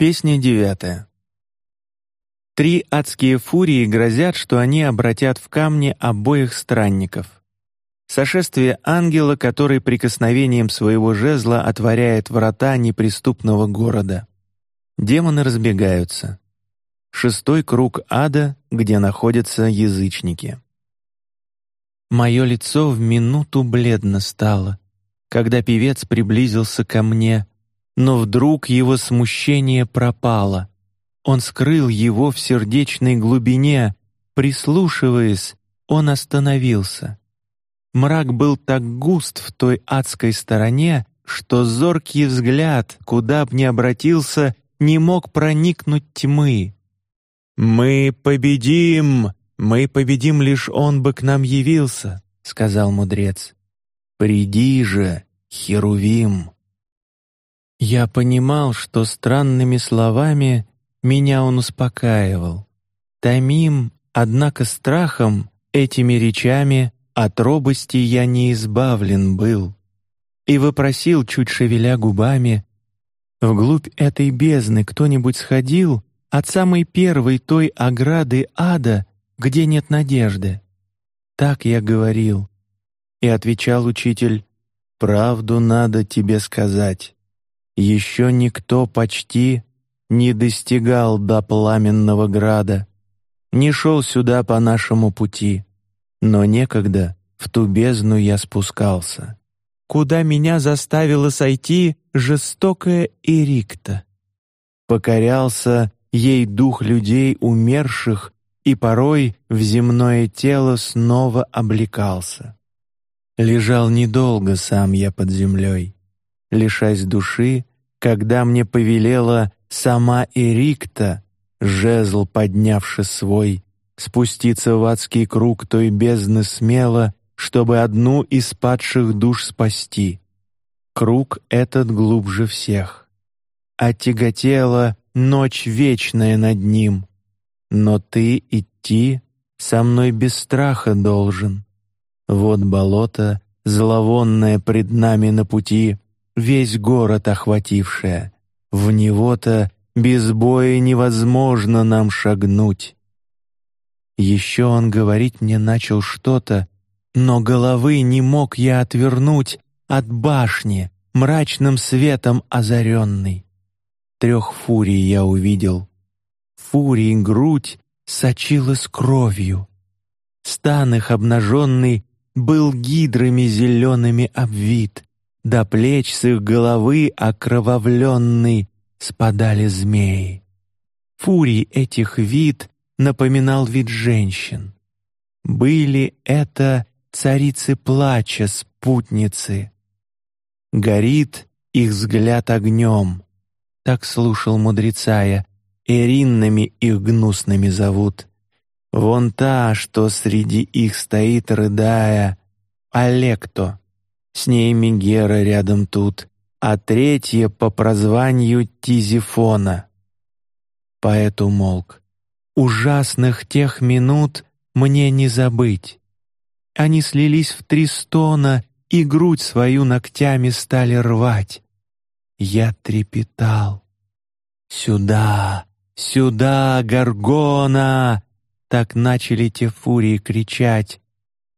Песня девятая. Три адские фурии грозят, что они обратят в камни обоих странников. Сошествие ангела, который прикосновением своего жезла отворяет врата неприступного города. Демоны разбегаются. Шестой круг ада, где находятся язычники. Мое лицо в минуту бледно стало, когда певец приблизился ко мне но вдруг его смущение пропало. Он скрыл его в сердечной глубине, прислушиваясь, он остановился. Мрак был так густ в той адской стороне, что зоркий взгляд, куда б ни обратился, не мог проникнуть тьмы. Мы победим, мы победим, лишь он бы к нам явился, сказал мудрец. Приди же, Херувим. Я понимал, что странными словами меня он успокаивал. Томим, однако страхом этими речами от робости я не избавлен был и вопросил, чуть шевеля губами, вглубь этой бездны кто-нибудь сходил от самой первой той ограды ада, где нет надежды. Так я говорил, и отвечал учитель: правду надо тебе сказать. Еще никто почти не достигал до пламенного града, не шел сюда по нашему пути, но некогда в ту бездну я спускался, куда меня заставила сойти жестокая Эрикта. Покорялся ей дух людей умерших и порой в земное тело снова облекался. Лежал недолго сам я под землей, лишась души когда мне повелела сама Эрикта, жезл поднявши свой, спуститься в адский круг той бездны смело, чтобы одну из падших душ спасти. Круг этот глубже всех. А тяготела ночь вечная над ним. Но ты идти со мной без страха должен. Вот болото зловонное пред нами на пути, весь город охватившая. В него-то без боя невозможно нам шагнуть. Еще он говорить мне начал что-то, но головы не мог я отвернуть от башни мрачным светом озаренной. Трех фурий я увидел. Фурии грудь сочилась кровью. Стан их обнаженный был гидрами зелеными обвит. До плеч с их головы окровавленный спадали змеи. Фурий этих вид напоминал вид женщин. Были это царицы плача, спутницы. Горит их взгляд огнем. Так слушал мудрецая, Эринными их гнусными зовут. Вон та, что среди их стоит, рыдая, Олекто, с ней Мегера рядом тут, а третья по прозванию Тизифона. Поэт умолк. Ужасных тех минут мне не забыть. Они слились в три стона и грудь свою ногтями стали рвать. Я трепетал. Сюда, сюда, Гаргона! Так начали те фурии кричать.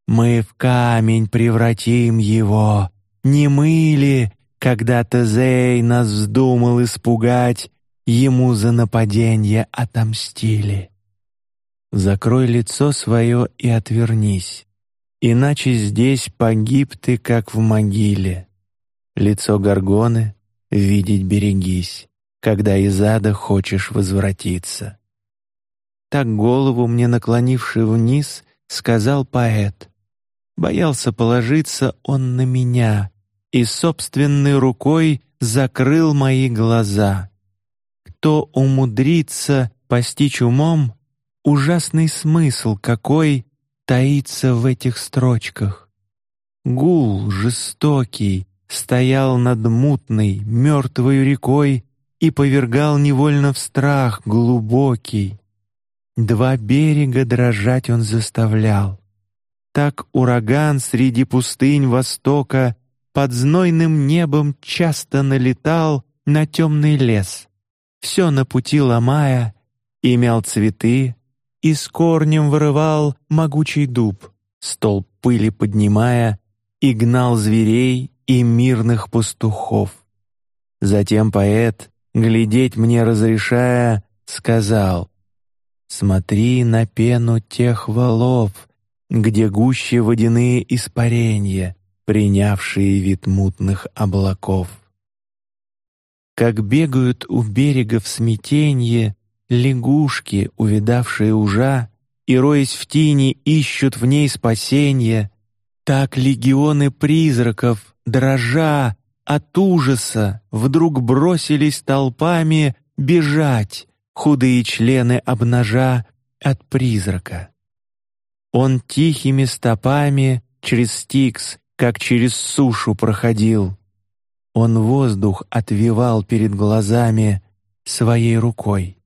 Мы в камень превратим его. Не мы ли, когда Тезей нас вздумал испугать, ему за нападение отомстили? Закрой лицо свое и отвернись, иначе здесь погиб ты, как в могиле. Лицо горгоны видеть берегись, когда из ада хочешь возвратиться. Так голову мне наклонивший вниз, сказал поэт. Боялся положиться он на меня и собственной рукой закрыл мои глаза. Кто умудрится постичь умом ужасный смысл, какой таится в этих строчках? Гул жестокий стоял над мутной мертвой рекой и повергал невольно в страх глубокий. Два берега дрожать он заставлял. Так ураган среди пустынь востока под знойным небом часто налетал на темный лес. все на пути ломая, и мял цветы, и с корнем вырывал могучий дуб, стол пыли поднимая, и гнал зверей и мирных пастухов. Затем поэт, глядеть мне разрешая, сказал: Смотри на пену тех валов, где гуще водяные испарения, принявшие вид мутных облаков. Как бегают у берега в смятенье лягушки, увидавшие ужа, и роясь в тени ищут в ней спасения, так легионы призраков, дрожа от ужаса, вдруг бросились толпами бежать худые члены обнажа от призрака. Он тихими стопами через Стикс, как через сушу проходил. Он воздух отвивал перед глазами своей рукой.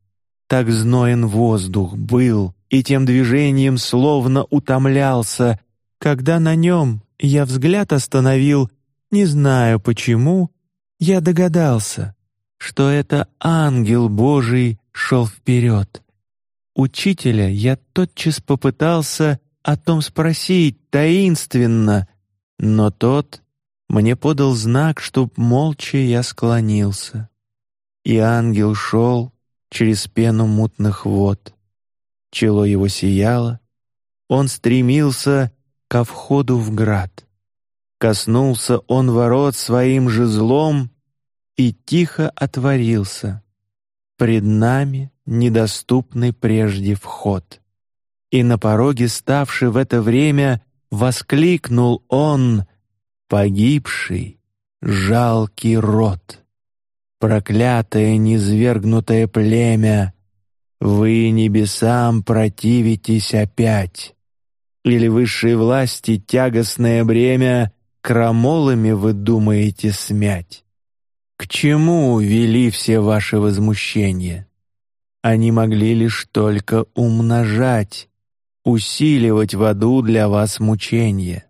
Так зноен воздух был, и тем движением словно утомлялся, когда на нем я взгляд остановил, не знаю почему, я догадался, что это ангел Божий шел вперед. Учителя я тотчас попытался о том спросить таинственно, но тот мне подал знак, чтоб молча я склонился. И ангел шел через пену мутных вод. Чело его сияло, он стремился ко входу в град. Коснулся он ворот своим же злом и тихо отворился пред нами недоступный прежде вход. И на пороге ставший в это время воскликнул он, погибший, жалкий род, проклятое низвергнутое племя, вы небесам противитесь опять, или высшей власти тягостное бремя крамолами вы думаете смять? К чему вели все ваши возмущения? Они могли лишь только умножать, усиливать в аду для вас мучения.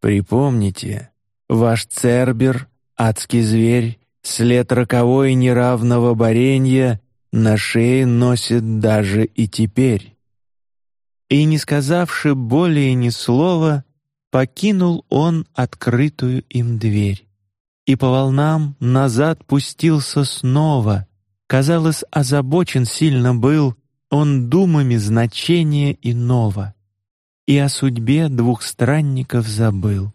Припомните, ваш Цербер, адский зверь, след роковой неравного боренья на шее носит даже и теперь. И не сказавши более ни слова, покинул он открытую им дверь и по волнам назад пустился снова. Казалось, озабочен сильно был он думами значения иного, и о судьбе двух странников забыл.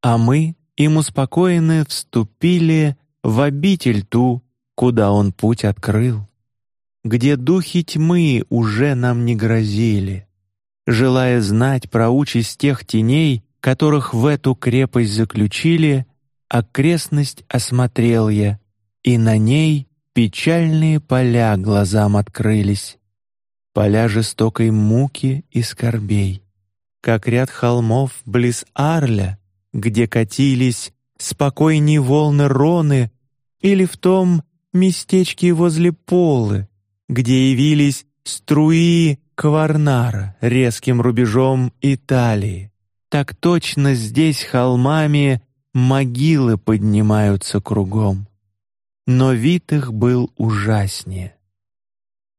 А мы, им успокоены, вступили в обитель ту, куда он путь открыл, где духи тьмы уже нам не грозили, желая знать про участь тех теней, которых в эту крепость заключили окрестность осмотрел я, и на ней печальные поля глазам открылись, поля жестокой муки и скорбей, как ряд холмов близ Арля, где катились спокойней волны Роны, или в том местечке возле Полы, где явились струи Кварнара резким рубежом Италии. Так точно здесь холмами могилы поднимаются кругом, но вид их был ужаснее.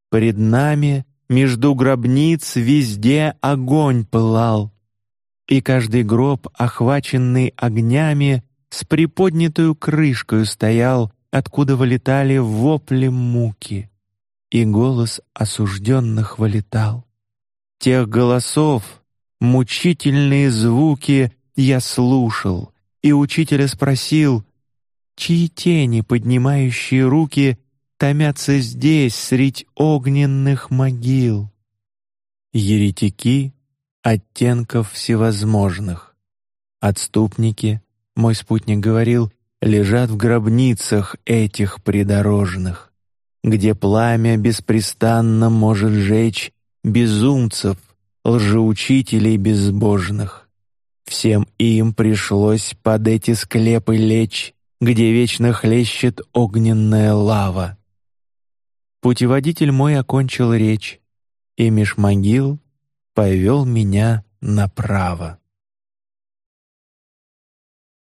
Пред нами между гробниц везде огонь пылал, и каждый гроб, охваченный огнями, с приподнятую крышкой стоял, откуда вылетали вопли муки, и голос осужденных вылетал. Тех голосов мучительные звуки я слушал и учителя спросил, чьи тени, поднимающие руки, томятся здесь средь огненных могил. Еретики оттенков всевозможных, отступники, мой спутник говорил, лежат в гробницах этих придорожных, где пламя беспрестанно может жечь безумцев, лжеучителей безбожных. Всем им пришлось под эти склепы лечь, где вечно хлещет огненная лава. Путеводитель мой окончил речь, и меж могил повел меня направо.